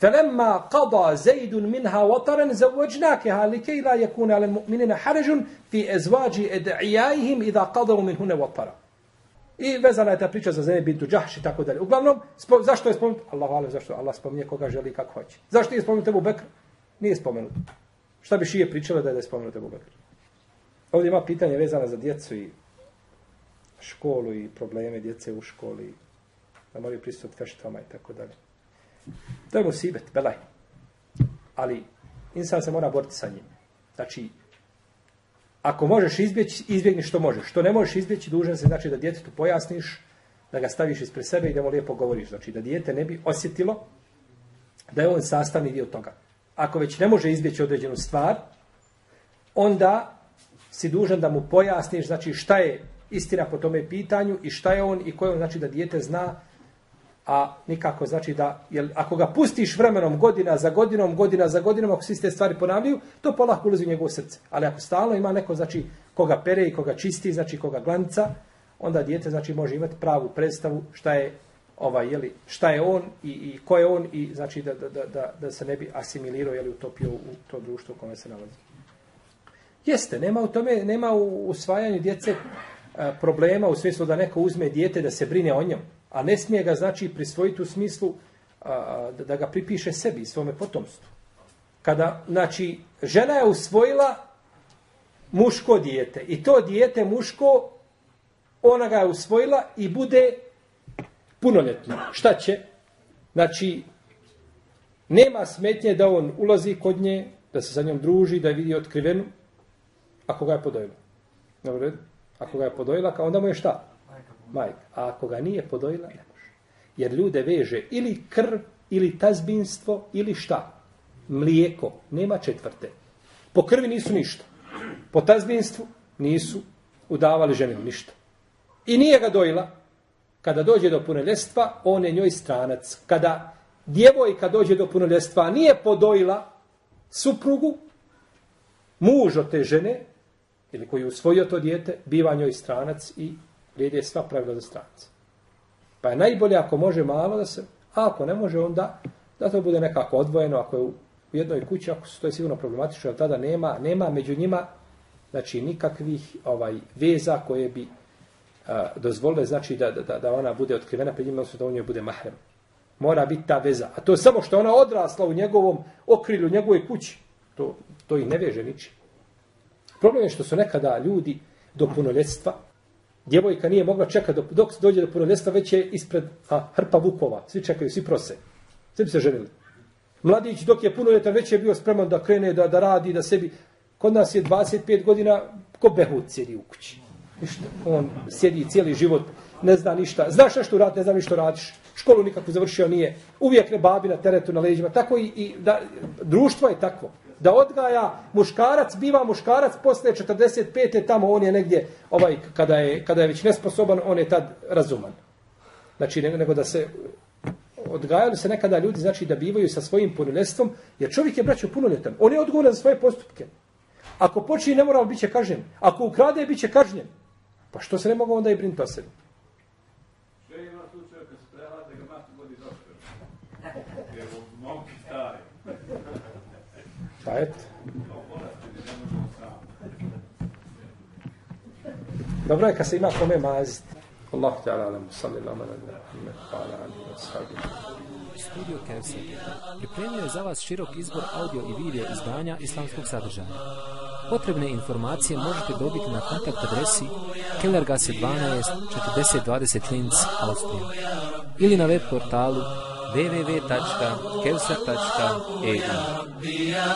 فلما قضى زيد منها وطرا زوجناكها لكي لا يكون على المؤمنين حرج في ازواج ادعيائهم اذا قضوا منهن وطرا I vezana je ta priča za Zaid bintu Džahš i tako dalje. Uglavnom, spo, zašto je spomenut? Allah hvala, zašto Allah spominje koga želi i kako hoće. Zašto je spomenut Ebu Bekr? Nije spomenut. Šta bi šije pričale da je, da je spomenut Ebu Bekr? Ovdje ima pitanje vezana za djecu i školu i probleme djece u školi. Da moraju pristupiti feštama i tako dalje. To je musibet, belaj. Ali insan se mora boriti sa njim. Znači, ako možeš izbjeći, izbjegni što možeš. Što ne možeš izbjeći, dužan se znači da djetetu pojasniš, da ga staviš ispred sebe i da mu lijepo govoriš. Znači, da dijete ne bi osjetilo da je on sastavni dio toga. Ako već ne može izbjeći određenu stvar, onda si dužan da mu pojasniš znači šta je istina po tome pitanju i šta je on i koje on znači da dijete zna a nikako znači da, jer ako ga pustiš vremenom godina za godinom, godina za godinom, ako se iste stvari ponavljaju, to polako ulazi u njegovo srce. Ali ako stalno ima neko, znači, koga pere i koga čisti, znači koga glanca, onda dijete, znači, može imati pravu predstavu šta je, ovaj, jeli, šta je on i, i ko je on i, znači, da, da, da, da, da se ne bi asimilirao, jeli, utopio u to društvo u kome se nalazi. Jeste, nema u tome, nema u usvajanju djece problema u smislu da neko uzme dijete da se brine o njemu a ne smije ga znači prisvojiti u smislu a, da, ga pripiše sebi i svome potomstvu. Kada, znači, žena je usvojila muško dijete i to dijete muško, ona ga je usvojila i bude punoljetno. Šta će? Znači, Nema smetnje da on ulazi kod nje, da se sa njom druži, da je vidi otkrivenu, ako ga je podojila. Dobro, ako ga je podojila, kao onda mu je šta? Majka. A ako ga nije podojila, ne može. Jer ljude veže ili krv, ili tazbinstvo, ili šta? Mlijeko. Nema četvrte. Po krvi nisu ništa. Po tazbinstvu nisu udavali ženinu ništa. I nije ga dojila. Kada dođe do punoljestva, on je njoj stranac. Kada djevojka dođe do punoljestva, nije podojila suprugu, muž od te žene, ili koji je usvojio to dijete, biva njoj stranac i vrijede sva pravila za stranac. Pa je najbolje ako može malo da se, a ako ne može onda da to bude nekako odvojeno, ako je u jednoj kući, ako su to je sigurno problematično, jer tada nema, nema među njima znači nikakvih ovaj veza koje bi a, dozvolile znači da, da, da ona bude otkrivena pred njima, odnosno da on njoj bude mahrem. Mora biti ta veza. A to je samo što ona odrasla u njegovom okrilju, u njegovoj kući. To, to i ne veže ničim. Problem je što su nekada ljudi do punoljetstva, djevojka nije mogla čekati dok dođe do punoljetstva, već je ispred a, hrpa vukova. Svi čekaju, svi prose. Svi bi se ženili. Mladić dok je punoljetan već je bio spreman da krene, da, da radi, da sebi... Kod nas je 25 godina ko behut sjedi u kući. Ništa. On sjedi cijeli život, ne zna ništa. Znaš nešto radi, ne zna ništa radiš. Školu nikako završio nije. Uvijek ne babi na teretu, na leđima. Tako i, i da, društvo je takvo. Da odgaja muškarac, biva muškarac posle 45. tamo on je negdje, ovaj, kada je, kada je već nesposoban, on je tad razuman. Znači, nego, nego da se odgajali se nekada ljudi, znači da bivaju sa svojim punoljetstvom, jer čovjek je braćo punoljetan. On je odgovoran za svoje postupke. Ako počini nemoral, bit će kažnjen. Ako ukrade, bit će kažnjen. Pa što se ne mogu onda i brinuti o sebi? Sve ima slučaja kad se prehlade, ga mati vodi doktor. Jer u momki stari. Pa eto. Dobro je kad se ima kome maziti. Allahu ta'ala alam, sallallahu ala Muhammed, wa ala alihi wa sahbihi. Studio Kevser pripremio je za vas širok izbor audio i video izdanja islamskog sadržaja. Potrebne informacije možete dobiti na kontakt adresi Kellergasse 12 4020 Linz, Austrija ili na web portalu www.kevsa.eu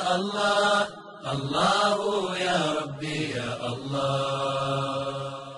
Allah, Allahu ya Rabbi ya Allah.